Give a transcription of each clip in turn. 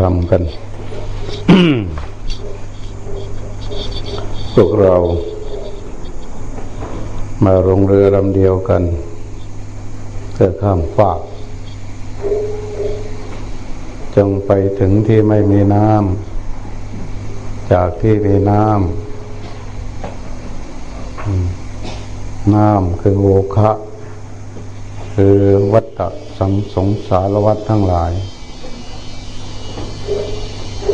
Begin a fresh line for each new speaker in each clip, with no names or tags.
ทำกัน พวกเรา มาลงเรือลำเดียวกันเพื่อข้ามฟาก จงไปถึงที่ไม่มีน้ำจากที่มีน้ำน้ำคือโวคะ คือวัตตะสังสงสารวัตทั้งหลาย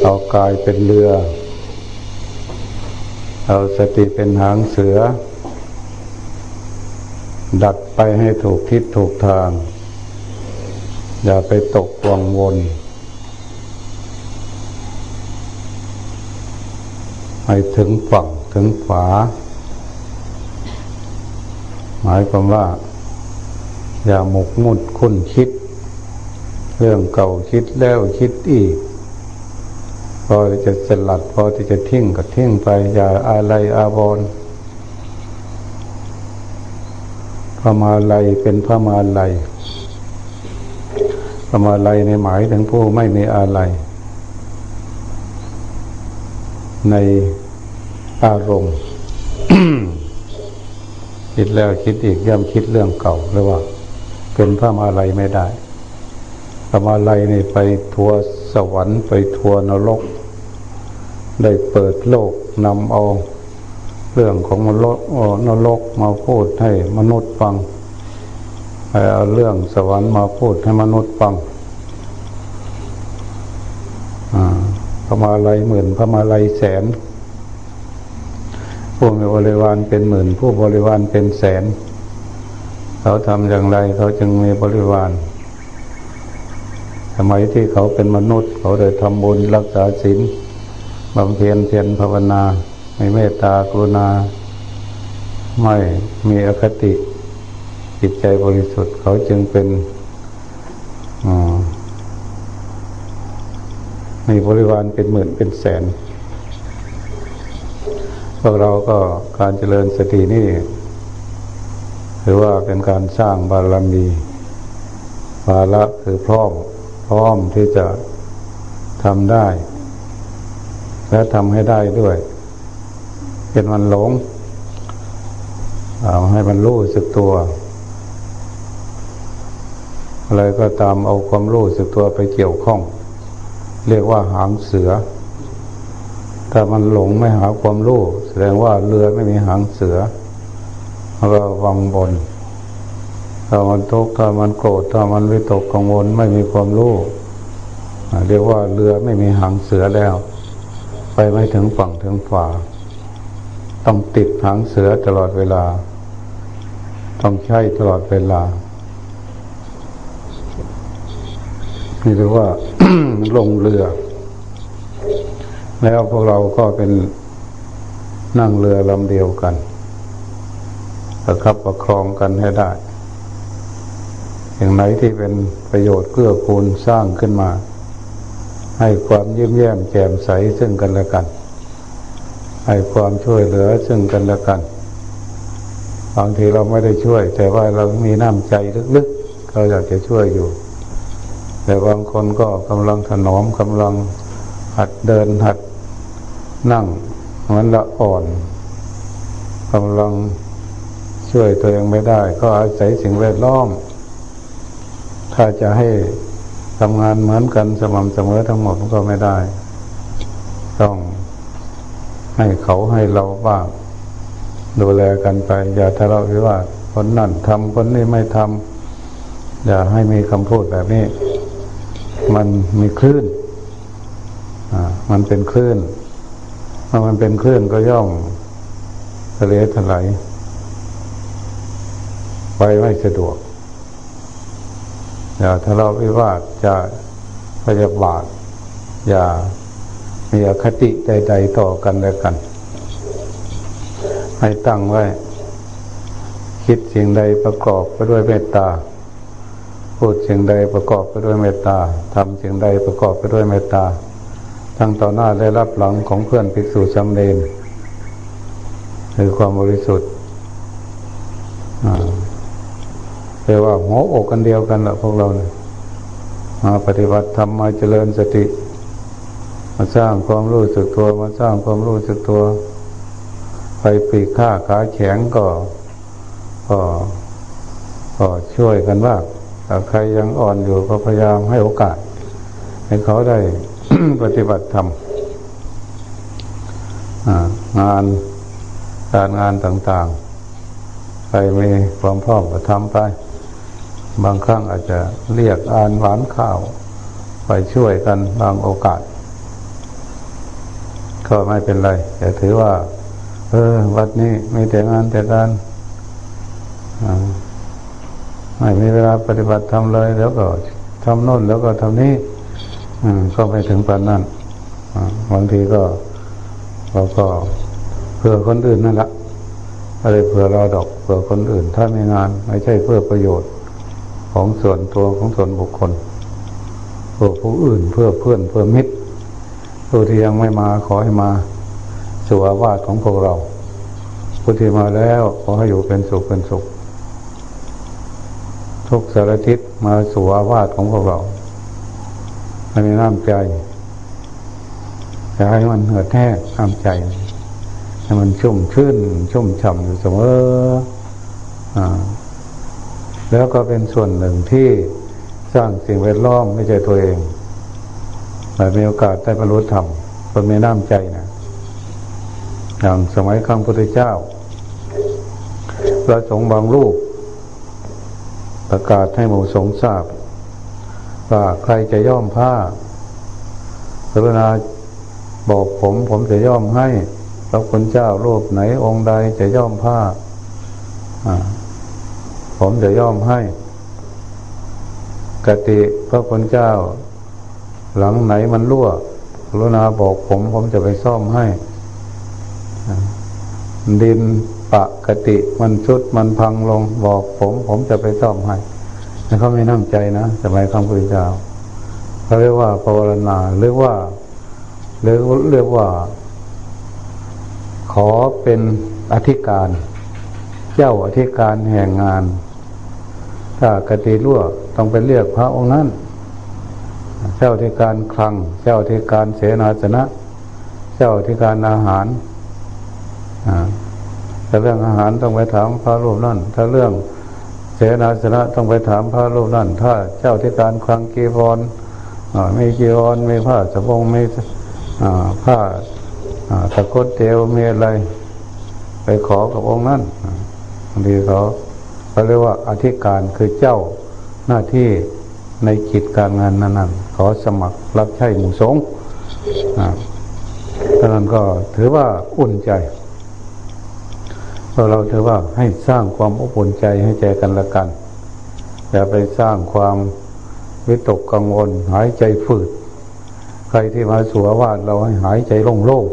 เอากายเป็นเรือ เอาสติเป็นหางเสือ ดัดไปให้ถูกทิศถูกทาง อย่าไปตกวังวนให้ถึงฝั่งถึงฝาหมายความว่า อย่าหมกมุ่นคุ้นคิด เรื่องเก่าคิดแล้วคิดอีก พอที่จะสลัด พอที่จะทิ้งก็ทิ้งไป อย่าอะไรอาบอนพระมาลัยเป็นพระมาลัยพระมาลัยในหมายถึงผู้ไม่มีอะไรในอารมณ์ คิดแล้วคิดอีกย่ำคิดเรื่องเก่าหรือว่า เป็นพระมาลัยไม่ได้พระมาลัยนี่ไปทัวสวรรค์ไปทัวนรก ได้เปิดโลกนำเอาเรื่องของมนุษย์นรกมาพูดให้มนุษย์ฟังเอาเรื่องสวรรค์มาพูดให้มนุษย์ฟังพระมาลัยหมื่นพระมาลัยแสน ผู้มีบริวารเป็นหมื่น ผู้บริวารเป็นแสน เขาทำอย่างไรเขาจึงมีบริวารสมัยที่เขาเป็นมนุษย์ เขาได้ทำบุญรักษาศีล บำเพ็ญเพียรภาวนาไม่เมตตากรุณา ไม่มีอคติจิตใจบริสุทธิ์เขาจึงเป็นมีบริวารเป็นหมื่นเป็นแสน พวกเราก็การเจริญสตินี่ถือว่าเป็นการสร้างบารมีภาระคือพร้อม พร้อมที่จะทำได้ และทำให้ได้ด้วย เป็นมันหลง เอาให้มันรู้สึกตัวอะไรก็ตามเอาความรู้สึกตัวไปเกี่ยวข้อง เรียกว่าหางเสือ ถ้ามันหลงไม่หาความรู้แสดงว่าเรือไม่มีหางเสือเราวังบนถ้ามันทุกข์ถ้ามันโกรธถ้ามันวิตกกังวลไม่มีความรู้เรียกว่าเรือไม่มีหางเสือแล้ว ไปไม่ถึงฝั่งถึงฝาต้องติดหางเสือตลอดเวลา ต้องใช้ตลอดเวลา นี่เรียกว่าลงเรือ แล้วพวกเราก็เป็นนั่งเรือลำเดียวกันประคับประคองกันให้ได้ อย่างไหนที่เป็นประโยชน์เกื้อกูลสร้างขึ้นมา ให้ความยิ้มแย้มแจ่มใสซึ่งกันและกัน ให้ความช่วยเหลือซึ่งกันและกัน บางทีเราไม่ได้ช่วย แต่ว่าเรามีน้ำใจลึกๆเราอยากจะช่วยอยู่ แต่บางคนก็กำลังถนอมกำลังหัดเดินหัดนั่งเหมือนละอ่อนกำลังช่วยตัวเองไม่ได้ ก็อาศัยสิ่งแวดล้อม ถ้าจะให้ ทำงานเหมือนกันสม่ำเสมอทั้งหมดก็ไม่ได้ ต้องให้เขาให้เราบ้างดูแลกันไป อย่าทะเลาะวิวาทคนนั่นทำคนนี้ไม่ทำอย่าให้มีคำพูดแบบนี้ มันมีคลื่นอ่ามันเป็นคลื่นเมื่อมันเป็นคลื่นก็ย่อมทะเลถลายไปไม่สะดวก อย่าทะเลาะวิวาทจะพยาบาท อย่ามีอคติใด ๆ ต่อกันและกัน ให้ตั้งไว้ คิดสิ่งใดประกอบไปด้วยเมตตา พูดสิ่งใดประกอบไปด้วยเมตตาทำสิ่งใดประกอบไปด้วยเมตตา ทั้งต่อหน้าและรับหลังของเพื่อนภิกษุสำเร็จคือความบริสุทธิ์ แต่ว่าหัวอกกันเดียวกันแหละพวกเราเนี่ยมาปฏิบัติธรรมมาเจริญสติ มาสร้างความรู้สึกตัวมาสร้างความรู้สึกตัว ไปปีกข้าขาแข็งก็ก็ก็ช่วยกันว่าถ้าใครยังอ่อนอยู่ก็พยายามให้โอกาส ให้เขาได้ปฏิบัติธรรมงานการงานต่างๆใครมีความพร้อมก็ทำไป บางครั้งอาจจะเรียกอ่านหวานข้าว ไปช่วยกันบางโอกาส ก็ไม่เป็นไรแต่ถือว่า เออ วัดนี้มีแต่งานแต่การไม่มีเวลาปฏิบัติทำเลย แล้วก็ทำโน่นแล้วก็ทำนี้ก็ไปถึงปานนั้นบางทีก็เราก็เพื่อคนอื่นนั่นแหละอะไรเพื่อเราดอกเพื่อคนอื่น ถ้ามีงาน ไม่ใช่เพื่อประโยชน์ ของส่วนตัวของส่วนบุคคลเพื่อผู้อื่นเพื่อเพื่อนเพื่อมิตรผู้ที่ยังไม่มาขอให้มาสู่อาวาสของพวกเรา ผู้ที่มาแล้วขอให้อยู่เป็นสุขเป็นสุข ทุกสารทิศมาสู่อาวาสของพวกเราให้มีน้ำใจจะให้มันเหือดแท้น้ำใจให้มันชุ่มชื่น ชุ่มฉ่ำอยู่เสมอ อ่า แล้วก็เป็นส่วนหนึ่งที่สร้างสิ่งแวดล้อมไม่ใช่ตัวเองแต่มีโอกาสได้บรรลุธรรมคนมีน้ำใจนะอย่างสมัยครั้งพุทธเจ้าพระสงฆ์บางรูป ประกาศให้หมู่สงฆ์ทราบว่าใครจะย่อมผ้ากรุณาบอกผมผมจะย่อมให้พระคุณเจ้ารูปไหนองค์ใดจะย่อมผ้า ผมจะย่อมให้กติพระคุณเจ้า หลังไหนมันรั่วกรุณาบอกผมผมจะไปซ่อมให้ ดินปะกติมันชุดมันพังลงบอกผมผมจะไปซ่อมให้แต่เขาไม่นั่งใจนะสมัยคำพุทธเจ้าเขาเรียกว่าภาวนาหรือว่าหรือเรียกว่า ขอเป็นอธิการ เจ้าอธิการแห่งงาน ถ้ากติรั่วต้องไปเรียกพระองค์นั้น เจ้าธิการคลัง เจ้าธิการเสนาสนะ เจ้าธิการอาหารถ้าเรื่องอาหารต้องไปถามพระรูปนั่น ถ้าเรื่องเสนาสนะต้องไปถามพระรูปนั่น ถ้าเจ้าที่การคลังกีวรมีกีวรมีผ้าสบงมีผ้าตะกดเทวมีอะไร ไปขอกับองค์นั้นบางทีเขา เขาเรียกว่าอธิการคือเจ้าหน้าที่ในกิจการงานนั้นๆขอสมัครรับใช้หมู่สงฆ์ดังนั้นก็ถือว่าอุ่นใจเราถือว่าให้สร้างความอบอุ่นใจให้ใจกันละกัน อย่าไปสร้างความวิตกกังวล หายใจฝืด ใครที่มาสัววาดเราให้หายใจโล่ง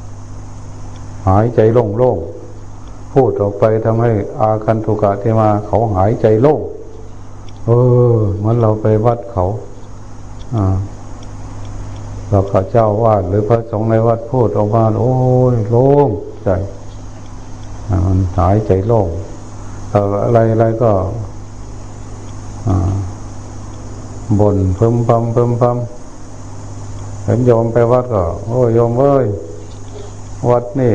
ๆหายใจโล่งๆ พูดออกไปทำให้อาคันตุกะที่มาเขาหายใจโล่งเออเหมือนเราไปวัดเขาอ่าเราข้าเจ้าวาดหรือพระสงฆ์ในวัดพูดออกมาโอ้ยโล่งใจมันหายใจโล่งอะไรอะไรก็บ่นเพิ่มพำเพิ่มพำเห็นโยมไปวัดก็ โอ้โยมเอ้ยวัดนี่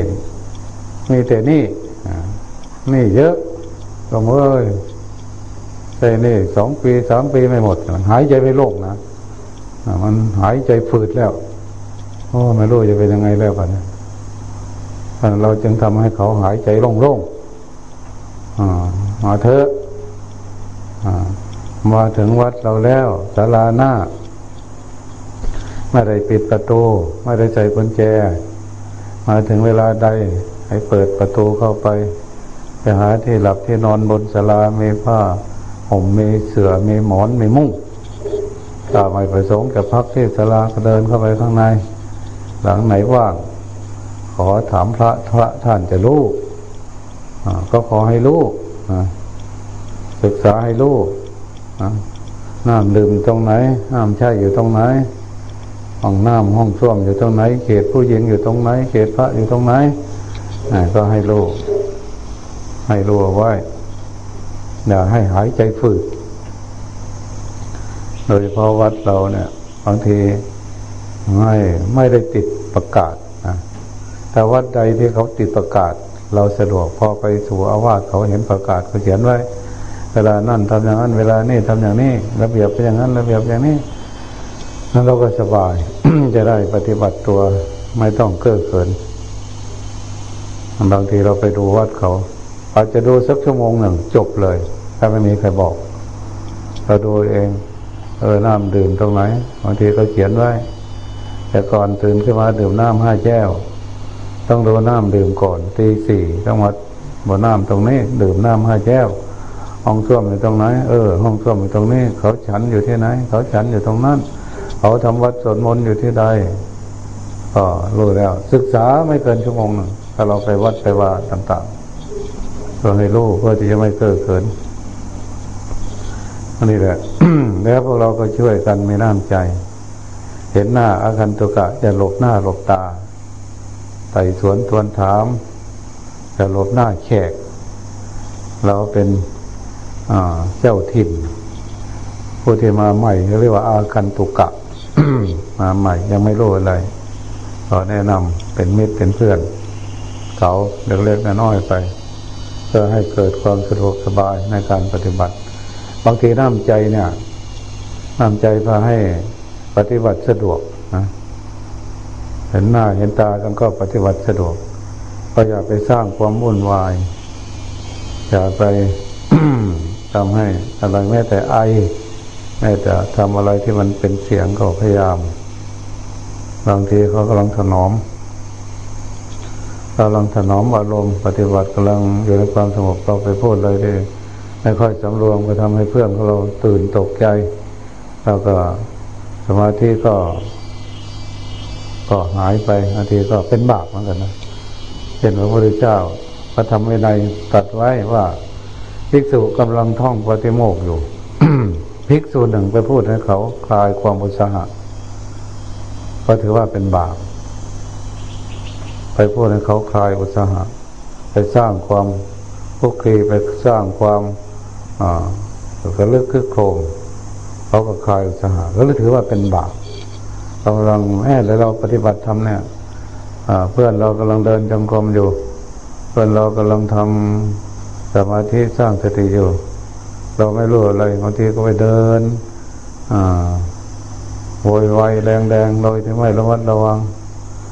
มีแต่นี่ นี่เยอะโยมเอ้ยใช่นี่สองปีสามปีไม่หมดมันหายใจไม่โล่งนะมันหายใจฝืดแล้วโอ้ไม่รู้จะเป็นยังไงแล้วกันเนี่ยเราจึงทำให้เขาหายใจโล่งๆมาเถอะมาถึงวัดเราแล้วศาลาหน้าไม่ได้ปิดประตูไม่ได้ใส่กุญแจ มาถึงเวลาใดให้เปิดประตูเข้าไป ไปหาที่หลับที่นอนบนศาลามีผ้าห่มมีเสื่อมีหมอนมีมุ้งถ้าไม่ประสงค์จะพักที่ศาลาก็เดินเข้าไปข้างใน หลังไหนว่าง ขอถามพระพระท่านจะรู้ก็ขอให้รู้ศึกษาให้รู้น้ำดื่มตรงไหนน้ำใช่อยู่ตรงไหน ห้องน้ำห้องส้วมอยู่ตรงไหน เขตผู้หญิงอยู่ตรงไหน เขตพระอยู่ตรงไหนก็ให้รู้ ให้รู้ไว้อย่าให้หายใจฝืดโดยเพราะวัดเราเนี่ยบางทีไม่ไม่ได้ติดประกาศนะแต่วัดใดที่เขาติดประกาศ เราสะดวกพอไปสู่อาวาสเขาเห็นประกาศเขาเขียนไว้ เวลานั่นทำอย่างนั้น เวลานี่ทำอย่างนี้ ระเบียบเป็นอย่างนั้นระเบียบอย่างนี้นั้นเราก็สบาย จะได้ปฏิบัติตัวไม่ต้องเก้อเขินบางทีเราไปดูวัดเขา อาจจะดูสักชั่วโมงหนึ่งจบเลย ถ้าไม่มีใครบอก เราดูเอง เออน้ำดื่มตรงไหนบางทีเขาเขียนไว้ แต่ก่อนตื่นขึ้นมาดื่มน้ำห้าแก้ว ต้องดูน้ำดื่มก่อนตีสี่ต้องมาบ่น้ำตรงนี้ ดื่มน้ำห้าแก้ว ห้องส้วมอยู่ตรงไหนเออห้องส้วมอยู่ตรงนี้ เขาฉันอยู่ที่ไหน เขาฉันอยู่ตรงนั้น เขาทำวัดสวดมนต์อยู่ที่ใดก็รู้แล้ว ศึกษาไม่เกินชั่วโมงหนึ่งถ้าเราไปวัดไปว่าต่างๆ เพื่อให้รู้เพื่อที่จะไม่เกิดเขินอันี่แหละ แล้วพวกเราก็ช่วยกันไมีน้ำใจ เห็นหน้าอาคันตุกะจะหลบหน้าหลบตาไต่สวนทวนถามจะหลบหน้าแขก เราเป็นเจ้าถิ่นผู้ที่มาใหม่เรียกว่าอาคันตุกะมาใหม่ยังไม่รู้อะไรก็แนะนำเป็นมิตรเป็นเพื่อนเขาเล็กๆน้อยๆไป เพื่อให้เกิดความสะดวกสบายในการปฏิบัติ บางทีน้ำใจเนี่ยน้ำใจพาให้ปฏิบัติสะดวกนะเห็นหน้าเห็นตากันก็ปฏิบัติสะดวกก็อย่าไปสร้างความวุ่นวาย อย่าไปทำให้อะไรแม้แต่ไอแม้แต่ทำอะไรที่มันเป็นเสียงก็พยายาม บางทีเขากำลังถนอม กำลังถนอมอารมณ์ปฏิบัติกำลังอยู่ในความสงบเราไปพูดอะไรที่ไม่ค่อยสำรวมก็ทำให้เพื่อนของเราตื่นตกใจ แล้วก็สมาธิก็ ก็หายไปบางทีก็เป็นบาปเหมือนกันนะเช่นพระพุทธเจ้าพระธรรมวินัยตัดไว้ว่าภิกษุกำลังท่องปฏิโมกข์อยู่ภิกษุหนึ่งไปพูดให้เขาคลายความอุตสาหะก็ถือว่าเป็นบาป ไปพูดให้เขาคลายอุตสาหะ ไปสร้างความพุกคีไปสร้างความอ่ากระลึกคึกโครมเขาก็คลายอุตสาหะก็เลยถือว่าเป็นบาปกำลังแม่แล้วเราปฏิบัติทำเนี่ยเพื่อนเรากำลังเดินจงกรมอยู่ เพื่อนเรากำลังทำสมาธิสร้างสติอยู่ เราไม่รู้อะไรบางทีก็ไปเดินอ่าโวยวายแรงแดงโดยที่ไม่ระมัดระวัง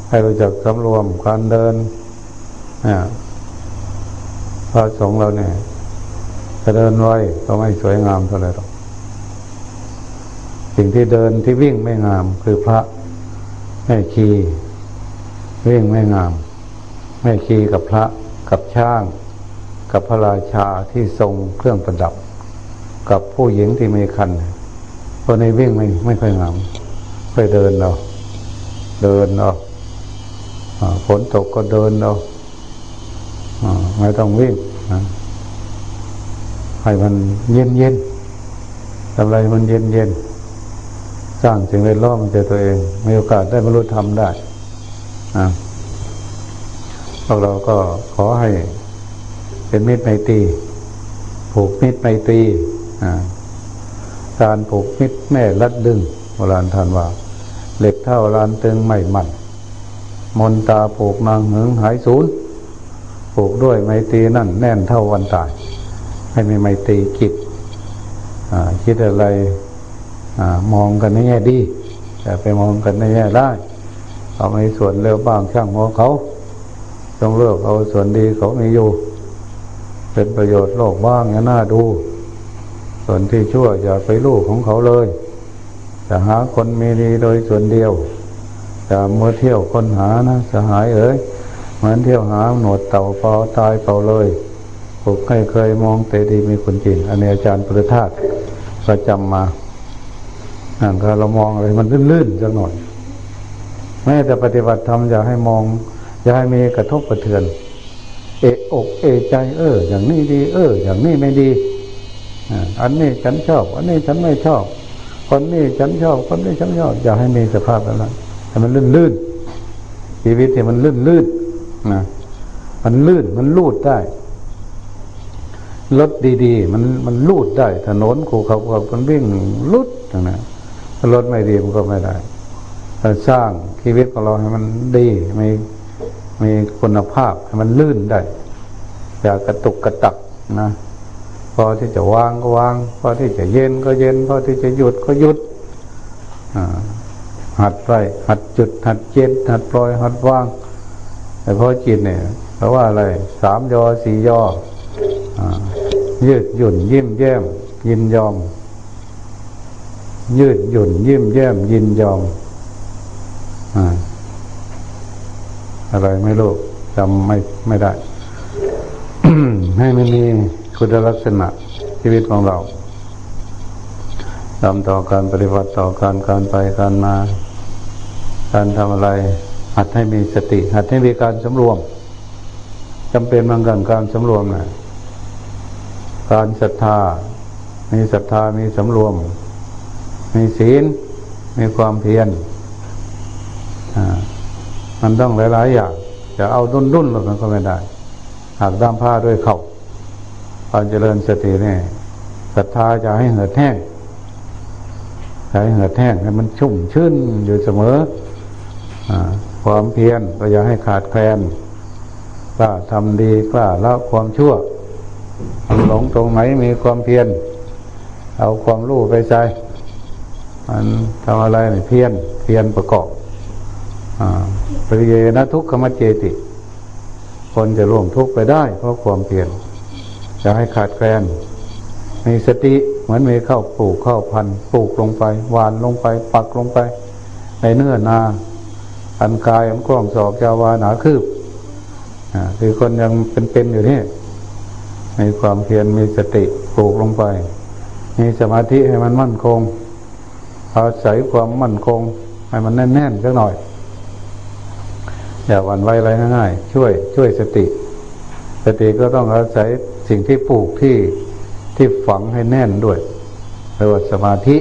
ให้รู้จักสำรวมการเดินเนี่ยพระสงฆ์เราเนี่ยจะเดินไวก็ไม่สวยงามเท่าไหร่หรอกสิ่งที่เดินที่วิ่งไม่งาม คือพระแม่ชีวิ่งไม่งามแม่ชีกับพระกับช่าง กับพระราชาที่ทรงเครื่องประดับ กับผู้หญิงที่มีคันเพราะในวิ่งไม่ไม่ค่อยงามค่อยเดินเราเดินเรา ฝนตกก็เดินเราไม่ต้องวิ่งให้มันเย็นเย็นทำอะไรมันเย็นเย็นสร้างสิ่งแวดล้อมมันจะตัวเอง มีโอกาสได้บรรลุธรรมได้พวกเราก็ขอให้เป็นมิตรไมตรีผูกมิตรไมตรีการผูกมิตรแม่ลัดดึงโบราณท่านว่า เหล็กเท่าลานตึงไม่มัน มนตาผูกนางหึงหายศูนย์ผูกด้วยไมตรีนั่นแน่นเท่าวันตายให้มีไมตรีคิดคิดอะไรอมองกันในแง่ดีแต่ไปมองกันในแง่ได้เขาไม่ส่วนเร็วบ้างช่างมองเขาต้องเลือกเอาส่วนดีเขามีอยู่ เป็นประโยชน์โลกบ้างอย่าน่าดู ส่วนที่ชั่วอย่าไปลูกของเขาเลยจะหาคนมีดีโดยส่วนเดียว จะเมื่อเที่ยวค้นหานะสหายเอ๋ยเหมือนเที่ยวหาหนวดเต่าเปล่าตายเปล่าเลยผมเคยเคยมองเตดีมีคนจริงอันนี้อาจารย์พุทธทาสประจำมาอั่นก็เรามองอะไรมันลื่นๆสักหน่อยแม้แต่ปฏิบัติธรรมอยากให้มอง อยากให้มีกระทบกระเทือน เอะอกเอใจ เออ อย่างนี้ดี เออ อย่างนี้ไม่ดีอันนี้ฉันชอบ อันนี้ฉันไม่ชอบ คนนี้ฉันชอบ คนนี้ฉันชอบ อยากให้มีสภาพแบบนั้น ให้มันลื่นๆชีวิตที่มันลื่นๆนะมันลื่นมันลูดได้รถดีๆ มันมันลูดได้ ถนนขูเขาเขามันวิ่งลุดนะรถไม่ดีมันก็ไม่ได้เราสร้างชีวิตของเราให้มันดีมีมีคุณภาพให้มันลื่นได้อย่ากระตุกกระตักนะพอที่จะวางก็วาง พอที่จะเย็นก็เย็น พอที่จะหยุดก็หยุด หัดไปหัดจุด หัดเย็นหัดปล่อย หัดว่างแต่พอจิตเนี่ยเพราะว่าอะไรสามยอสี่ยอยืดหยุ่นยิ้มแย้ม ยินยอม ยืดหยุ่นยิ้มแย้ม ยินยอมอะไรไม่รู้จำไม่ไม่ได้ ให้มันมีคุณลักษณะชีวิตของเราทำต่อการปฏิบัติต่อการการไปการมา การทำอะไรหัดให้มีสติ หัดให้มีการสำรวมจำเป็นบางการการสำรวมนะการศรัทธา มีศรัทธามีสำรวม มีศีล มีความเพียรมันต้องหลาย ๆ อย่าง จะเอาดุนดุนหรอกมันก็ไม่ได้ หากด้ามผ้าด้วยเขาการเจริญสติเนี่ยศรัทธาจะให้เหือดแห้งให้เหือดแห้งให้มันชุ่มชื่นอยู่เสมอ ความเพียรก็อย่าให้ขาดแคลนกล้าทำดีกล้าละความชั่วมันหลงตรงไหนมีความเพียรเอาความรู้ไปใช้มันทำอะไรเนี่ยเพียรเพียรประกอบปริเยนะทุกขมัจเจติ คนจะร่วมทุกข์ไปได้ เพราะความเพียรจะให้ขาดแคลนมีสติเหมือนมีเข้าปลูกเข้าพันปลูกลงไปหวานลงไป ปักลงไป ในเนื้อนา อันกายอันกล้องสอบจาวาหนาคืบคือคนยังเป็นๆอยู่นี่มีความเพียรมีสติปลูกลงไป มีสมาธิให้มันมั่นคง อาศัยความมั่นคง ให้มันแน่นๆสักหน่อย อย่าหวั่นไหวอะไรง่ายๆช่วย ช่วยสติ สติก็ต้องอาศัยสิ่งที่ปลูกที่ที่ฝังให้แน่นด้วยเรียกว่าสมาธิ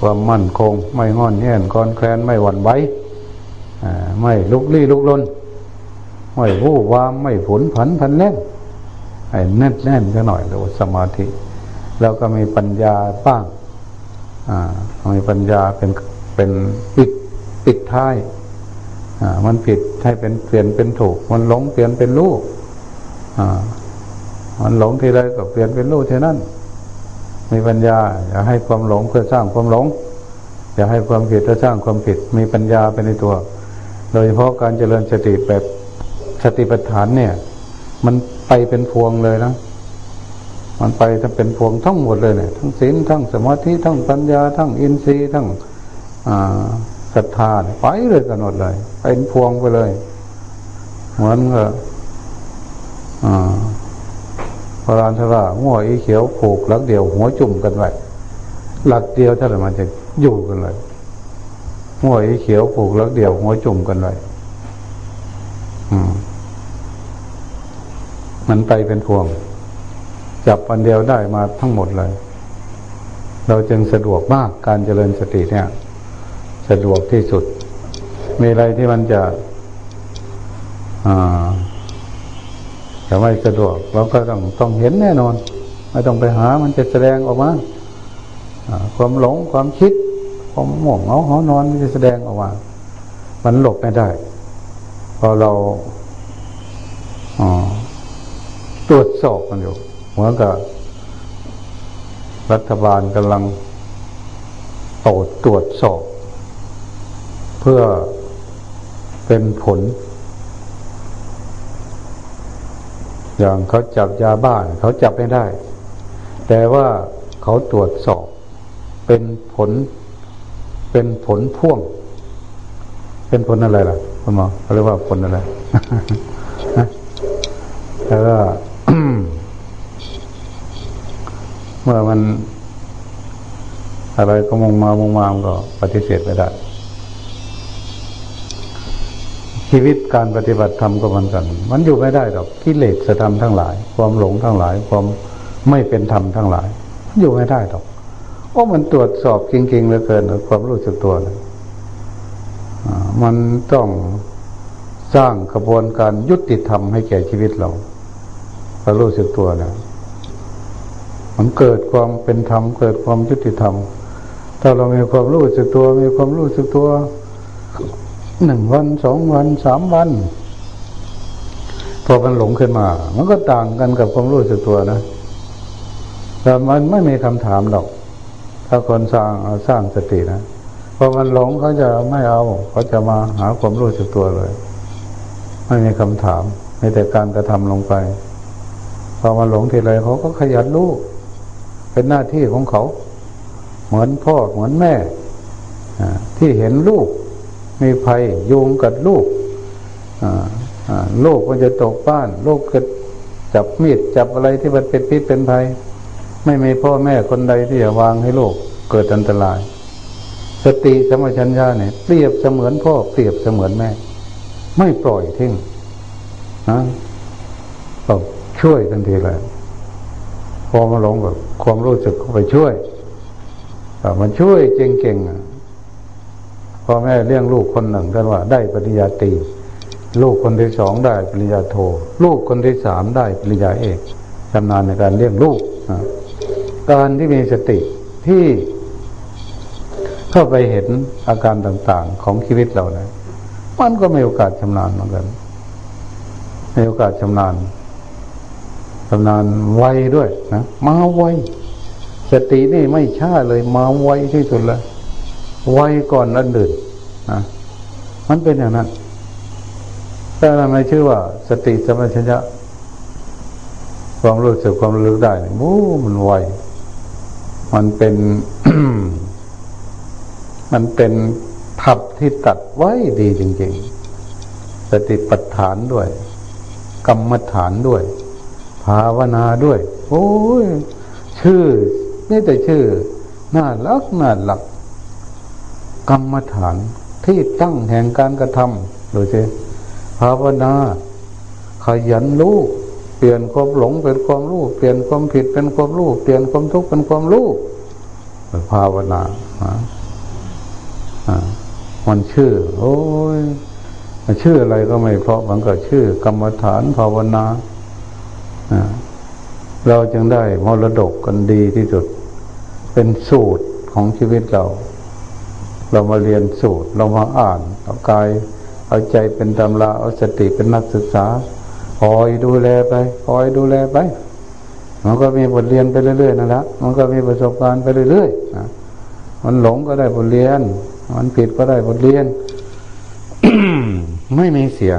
ความมั่นคง ไม่งอนแง่นคอนแคลนไม่หวั่นไหว ไม่ลุกลี้ลุกลนไม่วู่วามไม่ผลผันพันแน่นให้แน่นแน่นก็หน่อยเรียกว่าสมาธิ แล้วก็มีปัญญาบ้างอ่ามีปัญญาเป็นเป็นปิดปิดท้ายมันผิดให้เป็นเปลี่ยนเป็นถูก มันหลงเปลี่ยนเป็นรู้มันหลงทีไรก็เปลี่ยนเป็นรู้ทีนั้น มีปัญญา อย่าให้ความหลงเพื่อสร้างความหลง อย่าให้ความผิดเพื่อสร้างความผิด มีปัญญาเป็นในตัว โดยเฉพาะการเจริญสติแบบสติปัฏฐานเนี่ย มันไปเป็นพวงเลยนะมันไปถ้าเป็นพวงทั้งหมดเลยเนี่ย ทั้งศีลทั้งสมาธิทั้งปัญญา ทั้งอินทรีย์ทั้งศรัทธาไปเลยกันหมดเลยเป็นพวงไปเลย เหมือนกับพระรานทว่าหัวอีเขียวผูกหลักเดียวหัวจุ่มกันไว้หลักเดียวถ้ามันจะอยู่กันเลย หัวเขียวผูกลักเดี่ยวหัวจุ่มกันไว้มันไปเป็นพวง จับอันเดียวได้มาทั้งหมดเลย เราจึงสะดวกมากการเจริญสติเนี่ย สะดวกที่สุด มีอะไรที่มันจะจะไม่สะดวกเราก็ต้องต้องเห็นแน่นอน ไม่ต้องไปหามันจะแสดงออกมาความหลงความคิด ความหม่วงเหงาหอนอนจะแสดงออกมา มันหลบไม่ได้ พอเราตรวจสอบมันอยู่เหมือนกับรัฐบาลกำลังโตตรวจสอบ เพื่อเป็นผล อย่างเขาจับยาบ้าน เขาจับไม่ได้ แต่ว่าเขาตรวจสอบเป็นผล เป็นผลพ่วง เป็นผลอะไรล่ะคุณหมอเขาเรียกว่าผลอะไรแล้วก็เมื่อมัน อะไรก็มงมามงมามก็ปฏิเสธไม่ได้ ชีวิตการปฏิบัติธรรมก็เหมือนกัน มันอยู่ไม่ได้หรอกกิเลสธรรมทั้งหลาย ความหลงทั้งหลาย ความไม่เป็นธรรมทั้งหลาย อยู่ไม่ได้หรอก เพราะมันตรวจสอบจริงๆเหลือเกินความรู้สึกตัวนะมันต้องสร้างกระบวนการยุติธรรมให้แก่ชีวิตเราควารู้สึกตัวนะมันเกิดความเป็นธรรมเกิดความยุติธรรม ถ้าเรามีความรู้สึกตัว มีความรู้สึกตัวหนึ่งวันสองวันสามวัน พอมันหลงขึ้นมา มันก็ต่างกันกับความรู้สึกตัวนะแต่มันไม่มีคำถามหรอก ถ้าคนสร้างสร้างสตินะพอมันหลงเขาจะไม่เอาเขาจะมาหาความรู้สึกตัวเลย ไม่มีคำถามมีแต่การกระทำลงไปพอมาหลงทีไรเขาก็ขยันรู้เป็นหน้าที่ของเขา เหมือนพ่อเหมือนแม่ที่เห็นลูก มีภัยยุงกัดลูกลูกมันจะตกบ้าน ลูกเกิดจับมีดจับอะไรที่มันเป็นพิษเป็นภัย ไม่มีพ่อแม่คนใดที่จะวางให้ลูกเกิดอันตราย สติสมัชัญญาเนี่ยเปรียบเสมือนพ่อเปรียบเสมือนแม่ ไม่ปล่อยทิ้งนะก็ช่วยทันทีเลยพอมาหลงกับความรู้สึกเข้าไปช่วยมันช่วยเก่งๆพ่อแม่เลี้ยงลูกคนหนึ่งกันว่า ได้ปริญญาตรีลูกคนที่สองได้ปริญญาโท ลูกคนที่สามได้ปริญญาเอกชำนาญในการเลี้ยงลูก การที่มีสติที่เข้าไปเห็นอาการต่างๆของชีวิตเรานี่ยมันก็มีโอกาสชำนาญเหมือนกันมีโอกาสชำนาญชำนาญไวด้วยนะมาไวสตินี่ไม่ช้าเลยมาไวที่สุดลยไวก่อนอันอื่นนะมันเป็นอย่างนั้นแต่ทำไมชื่อว่า สติสมัชัญญะความรู้สึกความรู้ได้โอ้มันไว มันเป็น มันเป็นทับที่ตัดไว้ดีจริง ๆ สติปัฏฐานด้วย กรรมฐานด้วย ภาวนาด้วย โอ้ย ชื่อ นี่แต่ชื่อ น่ารักน่าหลัก กรรมฐานที่ตั้งแห่งการกระทำดูสิภาวนา ขยันรู้ เปลี่ยนความหลงเป็นความรู้ เปลี่ยนความผิดเป็นความรู้ เปลี่ยนความทุกข์เป็นความรู้ภาวนามันชื่อ โอ้ยชื่ออะไรก็ไม่เพราะมันก็ชื่อ กรรมฐานภาวนาเราจึงได้มรดกกันดีที่สุด เป็นสูตรของชีวิตเรา เรามาเรียนสูตร เรามาอ่าน เอากาย เอาใจเป็นตำรา เอาสติเป็นนักศึกษา คอยดูแลไป คอยดูแลไป มันก็มีบทเรียนไปเรื่อยๆนั่นแหละมันก็มีประสบการณ์ไปเรื่อยๆนะมันหลงก็ได้บทเรียน มันผิดก็ได้บทเรียน ไม่มีเสีย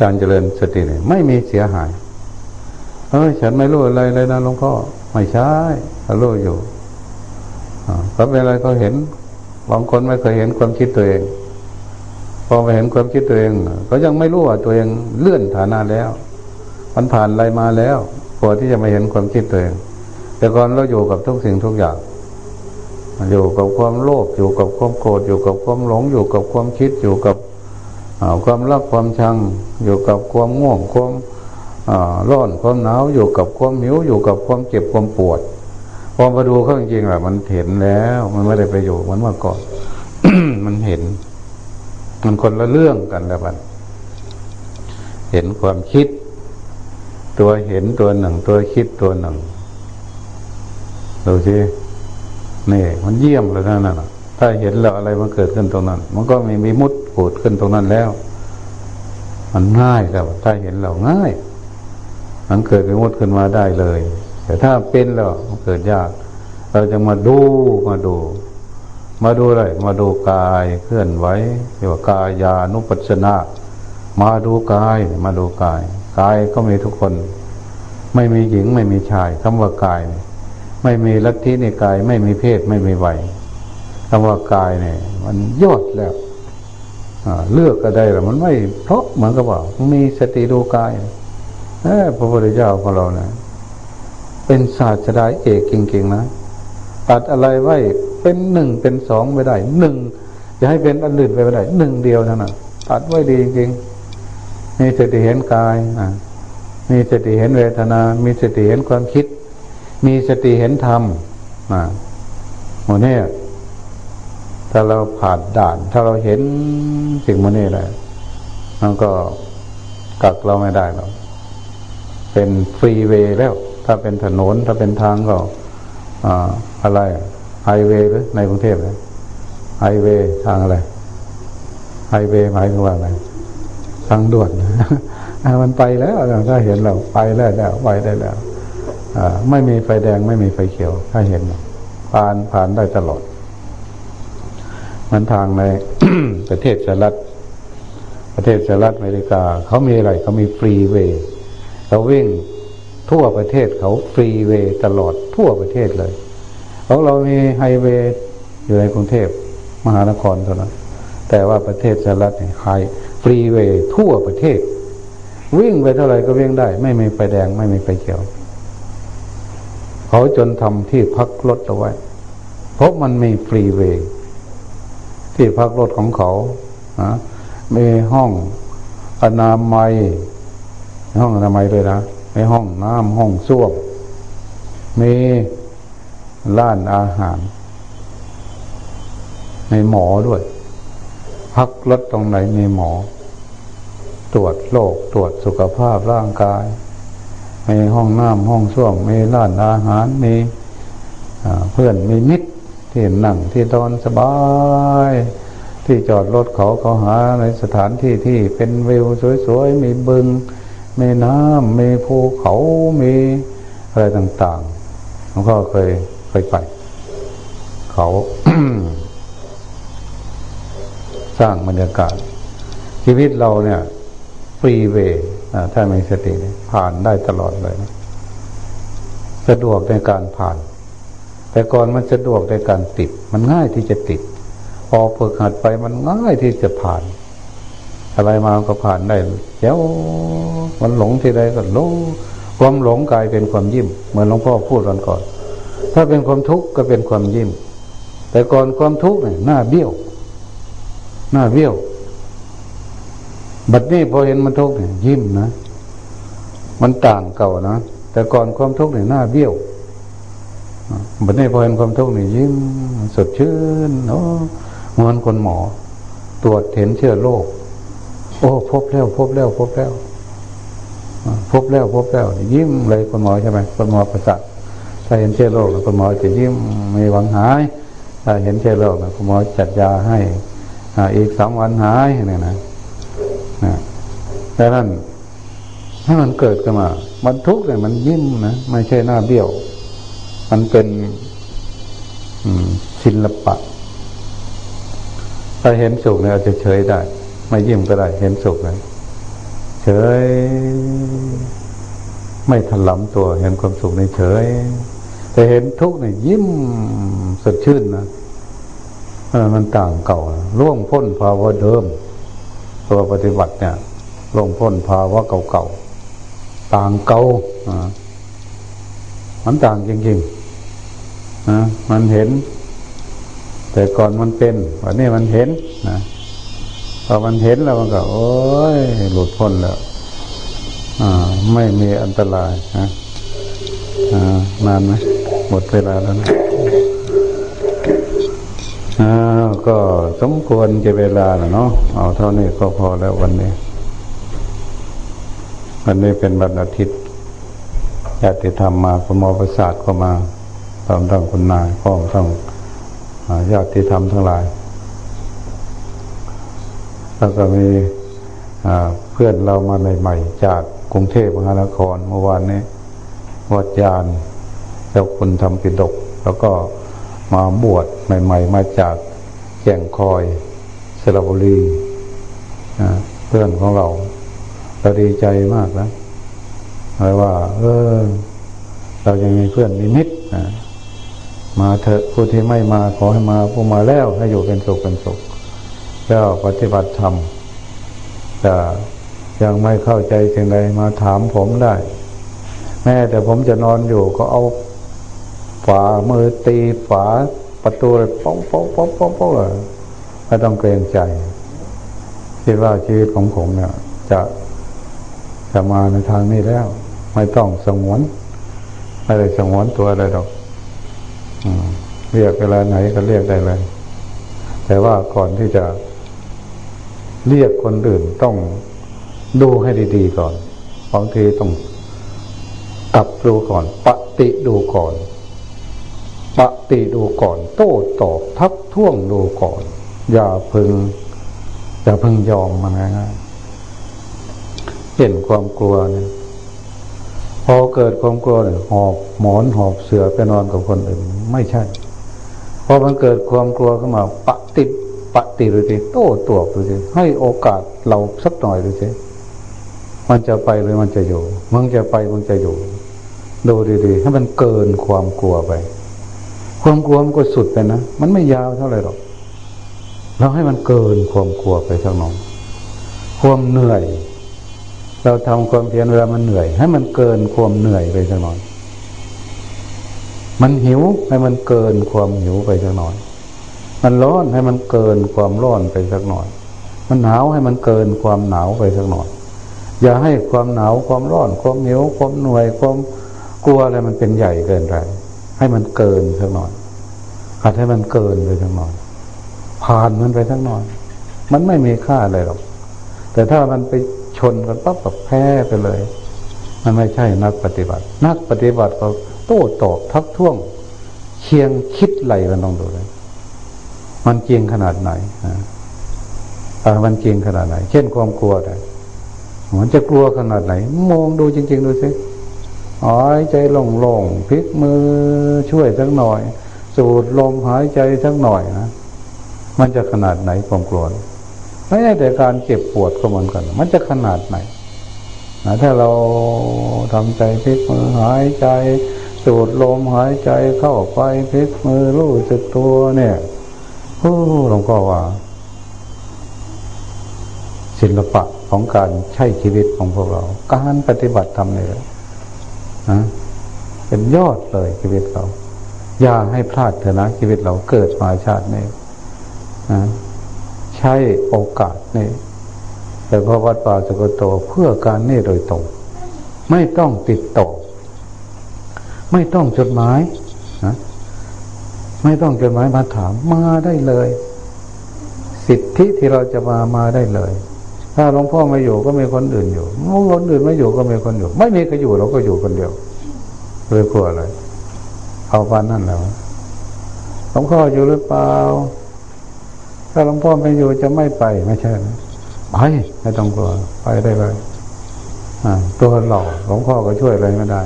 การเจริญสติเนี่ยไม่มีเสียหาย เออฉันไม่รู้อะไรเลยนะหลวงพ่อไม่ใช่เขารู้อยู่เขาเป็นอะไรเขาเห็นบางคนไม่เคยเห็นความคิดตัวเอง พอไปเห็นความคิดตัวเองก็ยังไม่รู้ว่าตัวเองเลื่อนฐานะแล้ว มันผ่านอะไรมาแล้วพอที่จะมาเห็นความคิดตัวเอง แต่ก่อนเราอยู่กับทุกสิ่งทุกอย่าง อยู่กับความโลภอยู่กับความโกรธอยู่กับความหลงอยู่กับความคิดอยู่กับความรักความชัง อยู่กับความง่วงความร้อนความหนาวอยู่กับความหิวอยู่กับความเจ็บความปวดพอมาดูเขาจริงๆแหละมันเห็นแล้ว มันไม่ได้ไปอยู่มันเมื่อก่อนมันเห็น มันคนละเรื่องกันแล้วมันเห็นความคิด ตัวเห็นตัวหนึ่ง ตัวคิดตัวหนึ่งดูสินี่ มันเยี่ยมเลยนั่นน่ะ ถ้าเห็นแล้วอะไรมันเกิดขึ้นตรงนั้น มันก็มีมีมุดปูดขึ้นตรงนั้นแล้ว มันง่ายแล้วถ้าเห็นเราง่าย มันเกิดมีมุดขึ้นมาได้เลย แต่ถ้าเป็นแล้วมันเกิดยาก เราจะมาดูมาดู มาดูอะไรมาดูกายเคลื่อนไหวเรียกว่ากายานุปัสนา มาดูกายมาดูกาย กายก็มีทุกคน ไม่มีหญิงไม่มีชายคำว่ากายเนี่ยไม่มีลัทธิในกาย ไม่มีเพศไม่มีวัยคำว่ากายเนี่ย มันยอดแล้วเลือกก็ได้หรอมันไม่ เพราะเหมือนกับว่า มีสติดูกายพระพุทธเจ้าของเราเนะเป็นศาสตราเอกเก่งๆนะตัดอะไรไว้ เป็นหนึ่งเป็นสองไม่ได้หนึ่งจะให้เป็นอันอื่นไปไม่ได้หนึ่งเดียวเท่านั้นตัดไว้ดีจริงๆมีสติเห็นกายมีสติเห็นเวทนา มีสติเห็นความคิด มีสติเห็นธรรมนะโมเน่ถ้าเราผ่านด่าน ถ้าเราเห็นสิ่งโมเน่ได้มันก็กักเราไม่ได้หรอกเป็นฟรีเวย์แล้ว ถ้าเป็นถนน ถ้าเป็นทางก็ อ่า อะไร ไฮเวย์ในกรุงเทพเลยไฮเวย์ทางอะไร ไฮเวย์หมายถึงว่าอะไร ทางด่วนมันไปแล้วถ้าเห็นเราไปแล้วแล้วไปได้แล้วไม่มีไฟแดงไม่มีไฟเขียว ถ้าเห็นผ่านผ่านได้ตลอด มันทางในประเทศสหรัฐประเทศสหรัฐอเมริกา เขามีอะไรเขามี freeway เขาวิ่งทั่วประเทศเขา freeway ตลอดทั่วประเทศเลย ของเรามีไฮเวย์อยู่ในกรุงเทพมหานครเท่านั้น แต่ว่าประเทศสหรัฐเนี่ย high freeway ทั่วประเทศ วิ่งไปเท่าไหร่ก็วิ่งได้ ไม่มีไฟแดงไม่มีไฟเขียว เขาจนทำที่พักรถเอาไว้ เพราะมันมีฟรีเวย์ที่พักรถของเขานะมีห้องอนามัย ห้องอนามัยเลยนะมีห้องน้ำห้องส้วมมี ร้านอาหาร ในหมอด้วย พักรถตรงไหนมีหมอ ตรวจโรคตรวจสุขภาพร่างกายมีห้องน้ำห้องส้วมมีร้านอาหารมีเพื่อนมีมิตรที่นั่งที่ตอนสบาย ที่จอดรถเขาเขาหาในสถานที่ที่เป็นวิวสวยๆ มีบึง มีน้ำมีภูเขามีอะไรต่างๆผมก็เคย ไป เขาสร้างบรรยากาศ ชีวิตเราเนี่ยฟรีเวย์ถ้ามีสติผ่านได้ตลอดเลยนะสะดวกในการผ่าน แต่ก่อนมันสะดวกในการติด มันง่ายที่จะติด พอฝึกหัดไปมันง่ายที่จะผ่าน อะไรมาก็ผ่านได้เจ้ามันหลงที่ใดก็รู้ความหลงกลายเป็นความยิ้ม เหมือนหลวงพ่อพูดตอนก่อน ถ้าเป็นความทุกข์ก็เป็นความยิ้ม แต่ก่อนความทุกข์เนี่ยหน้าเบี้ยว หน้าเบี้ยว บัดนี้พอเห็นมันทุกข์เนี่ยยิ้มนะ มันต่างเก่านะ แต่ก่อนความทุกข์เนี่ยหน้าเบี้ยว บัดนี้พอเห็นความทุกข์เนี่ยยิ้มสดชื่นโอ้เหมือนคนหมอ ตรวจเห็นเชื้อโรค โอ้ พบแล้ว พบแล้ว พบแล้ว พบแล้ว พบแล้ว ยิ้มเลยคนหมอใช่ไหมคนหมอประสาท ถ้าเห็นเชื้อโรคแล้วคนหมอจะยิ้มไม่หวังหาย ถ้าเห็นเชื้อโรคแล้วคุณหมอจัดยาให้อีกสามวันหายเนี่ยนะดังนั้นให้มันเกิดขึ้นมา มันทุกข์เนี่ยมันยิ้มนะไม่ใช่หน้าเบี้ยว มันเป็นศิลปะ ถ้าเห็นสุขเนี่ยอาจจะเฉยได้ ไม่ยิ้มก็ได้ เห็นสุขเลยเฉย ไม่ถลำตัวเห็นความสุขในเฉย แต่เห็นทุกข์เนี่ยยิ้มสดชื่นนะมันต่างเก่าล่วงพ้นภาวะเดิม ตัวปฏิบัติเนี่ยลงพ้นภาวะเก่าๆต่างเก่ามันต่างจริงๆนะมันเห็น แต่ก่อนมันเป็นวันนี้มันเห็นนะพอมันเห็นแล้วมันก็ โอ้ยหลุดพ้นแล้ว อ่า ไม่มีอันตรายนะ นานไหมหมดเวลาแล้วนะอ้าวก็สมควรจะเวลาเนาะเอาเท่านี้ก็พอแล้ววันนี้ วันนี้เป็นวันอาทิตย์ญาติธรรมมาพมประสาทก็มาพร้อมทั้งคุณนายพร้อมทั้งญาติธรรมทั้งหลาย แล้วก็มีเพื่อนเรามาใหม่ๆจากกรุงเทพมหานครเมื่อวานนี้ วัดยานเจ้าคุณทำปิดก แล้วก็มาบวชใหม่ ๆ มาจากแก่งคอยสระบุรีเพื่อนของเราเราดีใจมากนะเลยว่า เออ เรายังมีเพื่อนมีมิตรมาเถอะผู้ที่ไม่มาขอให้มาผู้มาแล้วให้อยู่เป็นสุขเป็นสุขแล้วปฏิบัติธรรมแต่ยังไม่เข้าใจสิ่งใดมาถามผมได้ แม้แต่ผมจะนอนอยู่ก็เอาฝามือตีฝาประตูเลยป้องป้องป้องป้องป้องไม่ต้องเกรงใจ คิดว่าชีวิตของผมเนี่ย จะจะมาในทางนี้แล้ว ไม่ต้องสงวนไม่ได้สงวนตัวอะไรดอกเรียกเวลาไหนก็เรียกได้เลย แต่ว่าก่อนที่จะเรียกคนอื่นต้องดูให้ดีๆก่อนบางทีต้อง กลับดูก่อน ปฏิดูก่อน ปฏิดูก่อน โต้ตอบทักท้วงดูก่อน อย่าพึง อย่าพิ่งยอมมันง่ายเห็นความกลัวเนี่ยพอเกิดความกลัวเนี่ยหอบหมอนหอบเสือไปนอนกับคนอื่น ไม่ใช่พอมันเกิดความกลัวขึ้นมาปฏิปฏิดูสิโต้ตวบดูสิให้โอกาสเราสักหน่อยดูสิมันจะไปหรือมันจะอยู่ มึงจะไปมึงจะอยู่ ดูดีๆให้มันเกินความกลัวไป ความกลัวมันก็สุดไปนะมันไม่ยาวเท่าไหร่หรอกเราให้มันเกินความกลัวไปสักหน่อยความเหนื่อย เราทำความเพียรเวลามันเหนื่อย ให้มันเกินความเหนื่อยไปสักหน่อยมันหิวให้มันเกินความหิวไปสักหน่อย มันร้อนให้มันเกินความร้อนไปสักหน่อย มันหนาวให้มันเกินความหนาวไปสักหน่อย อย่าให้ความหนาวความร้อน ความหิวความเหนื่อยความ กลัวอะไรมันเป็นใหญ่เกินไป ให้มันเกินสักหน่อยหัดให้มันเกินไปสักหน่อย ผ่านมันไปสักหน่อย มันไม่มีค่าอะไรหรอก แต่ถ้ามันไปชนกันปั๊บแบบแพ้ไปเลย มันไม่ใช่นักปฏิบัติ นักปฏิบัติก็โต้ตอบทักท้วง เคียงคิดไหลมันต้องดูเลย มันจริงขนาดไหนอ่ามันจริงขนาดไหน เช่นความกลัวไต่มันจะกลัวขนาดไหน มองดูจริง ๆ ดูสิ หายใจโล่งๆพลิกมือช่วยสักหน่อย สูดลมหายใจสักหน่อยนะมันจะขนาดไหนความกลัวไม่ใช่แต่การเจ็บปวดก็เหมือนกัน มันจะขนาดไหนนะถ้าเราทำใจพลิกมือหายใจ สูดลมหายใจเข้าไปพลิกมือรู้สึกตัวเนี่ยโอ้หลวงพ่อว่า ศิลปะของการใช้ชีวิตของพวกเรา การปฏิบัติทำเนี่ย นะเป็นยอดเลยชีวิตเรา อย่าให้พลาดเถอะนะชีวิตเราเกิดมาชาตินี้นะใช้โอกาสนี่แต่พระวัดป่าสกโตเพื่อการนี่โดยตรง ไม่ต้องติดต่อไม่ต้องจดหมายนะไม่ต้องจดหมายมาถามมาได้เลย สิทธิที่เราจะมามาได้เลย ถ้าหลวงพ่อไม่อยู่ก็มีคนอื่นอยู่เมื่อคนอื่นไม่อยู่ก็มีคนอยู่ ไม่มีใครอยู่เราก็อยู่คนเดียวเลยกลัวอะไรเอาปานนั่นแล้วหลวงพ่ออยู่หรือเปล่า ถ้าหลวงพ่อไม่อยู่จะไม่ไปไม่ใช่ไปไม่ต้องกลัวไปได้เลยตัวเราหลวงพ่อก็ช่วยอะไรไม่ได้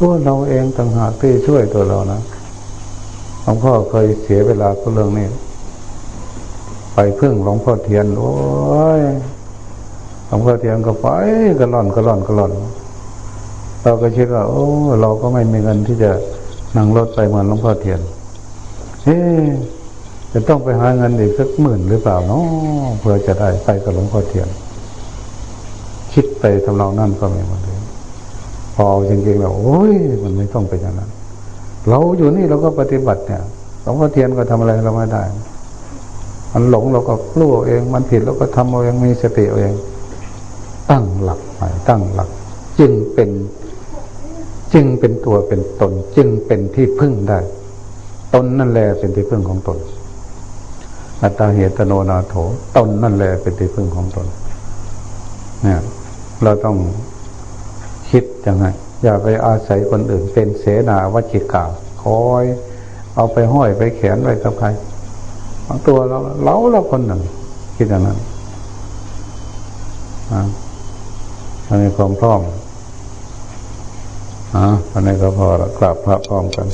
ตัวเราเองต่างหากที่ช่วยตัวเรานะหลวงพ่อเคยเสียเวลากับเรื่องนี้ ไปพึ่งหลวงพ่อเทียนโอ้ยหลวงพ่อเทียนก็ไปก็ล่อนก็ล่อนก็ล่อน เราก็คิดว่า โอ้ เราก็ไม่มีเงินที่จะนั่งรถไปเหมือนหลวงพ่อเทียนเฮ้จะต้องไปหาเงินอีกสักหมื่นหรือเปล่าเนาะเพื่อจะได้ไปกับหลวงพ่อเทียน คิดไปทำเรานั่นก็ไม่หมดเลยพอจริงๆแล้วโอ้ยมันไม่ต้องไปอย่างนั้น เราอยู่นี่เราก็ปฏิบัติเนี่ยหลวงพ่อเทียนก็ทำอะไรเราไม่ได้ มันหลงเราก็กลัวเอง มันผิดเราก็ทำเอาเองมีสติเอาเอง ตั้งหลักใหม่ตั้งหลัก จึงเป็น จึงเป็นตัวเป็นตน จึงเป็นที่พึ่งได้ ตนนั่นแหละเป็นที่พึ่งของตนอัตตาเหตโนนาโถตนนั่นแหละเป็นที่พึ่งของตน เนี่ย เราต้องคิดยังไงอย่าไปอาศัยคนอื่นเป็นเสนาวชิกาคอย เอาไปห้อยไปแขนไว้กับใคร บางตัวเราเราเราคนหนึ่งคิดอย่างนั้นอ่าอันมีความพร้อมอ่าอันนี้ก็พอกราบพระพร้อมกัน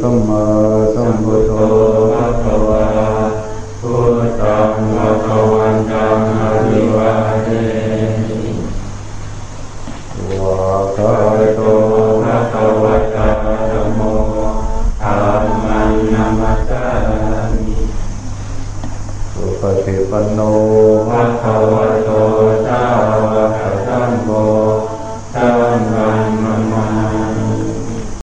สัมมาสัมพุทโธ